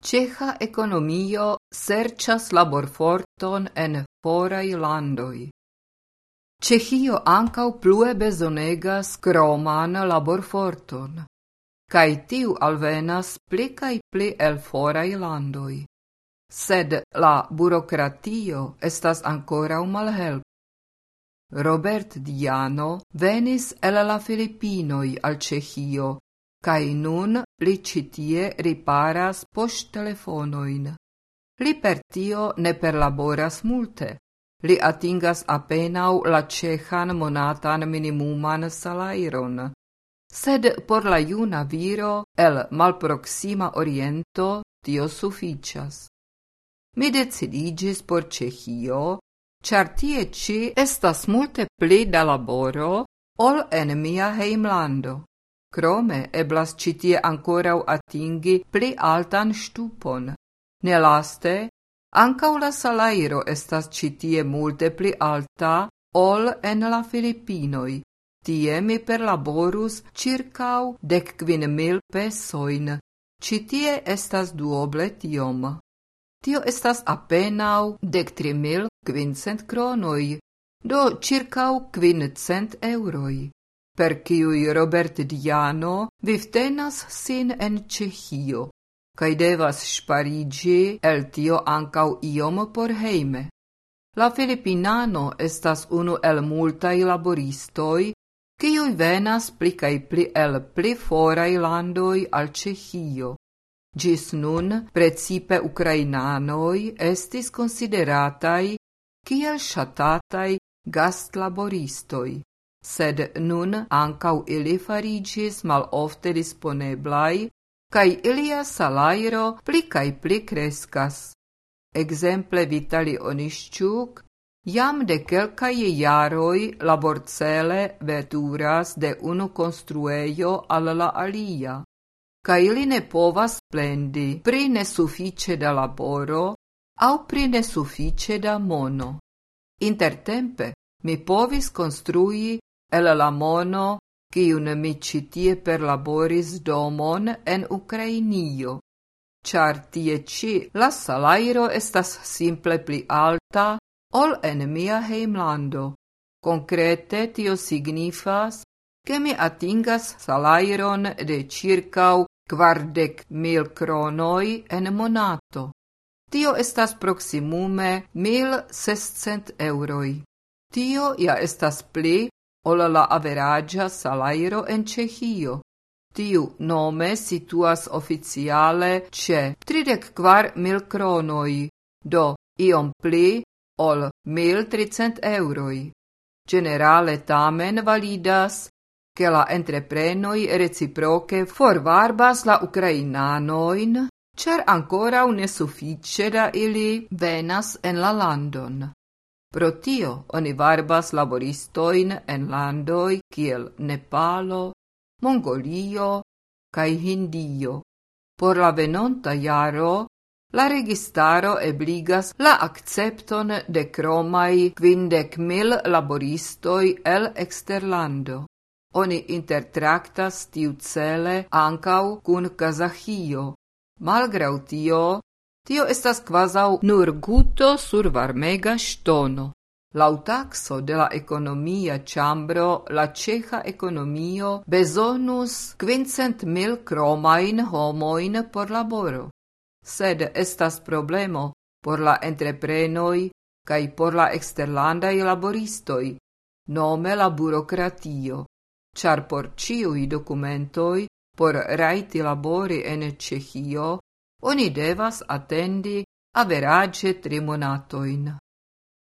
Ceha economio serĉas laborforton en foraj landoj. Ĉeĥio ankaŭ plue bezonegas kroman laborforton, kaj tiu alvenas pli kaj pli el foraj landoj. Sed la burokratio estas ankoraŭ malhelp. Robert Diano venis el la Filipinoj al Ĉeĥio kaj nun li citie riparas poŝtelefonojn. Li per tio ne perlaboras multe. Li atingas apenau la cehan monatan minimuman salairon. Sed por la juna viro el malproxima oriento tio suficias. Mi decidigis por Cehio, char tie ci estas multe pli da laboro ol en mia heimlando. Krome eblas citie ancorau atingi pli altan stupon. Ne laste, ancau la salairo estas citie multe pli alta ol en la Filipinoi. Tie mi perlaborus circau decquin mil pesoin. Citie estas duoble tiom. Tio estas apenau dec tri mil quincent kronoi, do circau quincent euroi per kiuj Robert Diano vivtenas sin en Ĉeĥio, kaj devas ŝpariĝi el tio ankaŭ iom por hejme. La Filipinano estas unu el multaj laboristoj, kiuj venas pli kaj pli el pli foraj landoj al Ĉeĥio. Ĝis nun precipe ukrainanoj estis konsiderataj kiel ŝatataj gastlaboristoj sed nun ancau ili farigis mal ofte disponeblai, cae ilia salairo pli cae pli crescas. Exemple Vitali Onisciuk jam de quelcae jaroi laborcele veturas de unu construejo al la alia, ca ili ne povas plendi pri nesufice da laboro au pri nesufice da mono. Intertempe mi povis construi el la mono quiun mi citie perlaboris domon en Ukrainio, char tie ci la salairo estas simple pli alta ol en mia heimlando. Concrete tio signifas che mi atingas salairon de circau quardec mil kronoi en monato. Tio estas proximume mil sescent euroi. Tio ja estas pli ol la salairo en Cehio. Tiu nome situas oficiale ce 34 mil kronoi, do iom pli ol 1300 euroi. Generale tamen validas che la entreprenoi reciproche forvarbas la Ukrainanoin, cer ancora da ili venas en la landon. Pro tio oni varbas laboristoin en landoi kiel Nepalo, Mongolio kaj Hindio. Por la venonta jaro la registaro ebligas la accepton de cromai quindec mil laboristoi el exterlando. Oni intertractas tiu cele ancau cun Kazahio. Malgrau tio, Tio estas quasau nur guto sur varmega stono. Lau taxo de la economia chambro, la ceja economio besonus quincent mil cromain homoin por laboro. Sed estas problemo por la entreprenoi cae por la exterlandai laboristoi, nome la burocratio, char por ciui documentoi por raiti labori en Cehio Oni devas atendi average tri.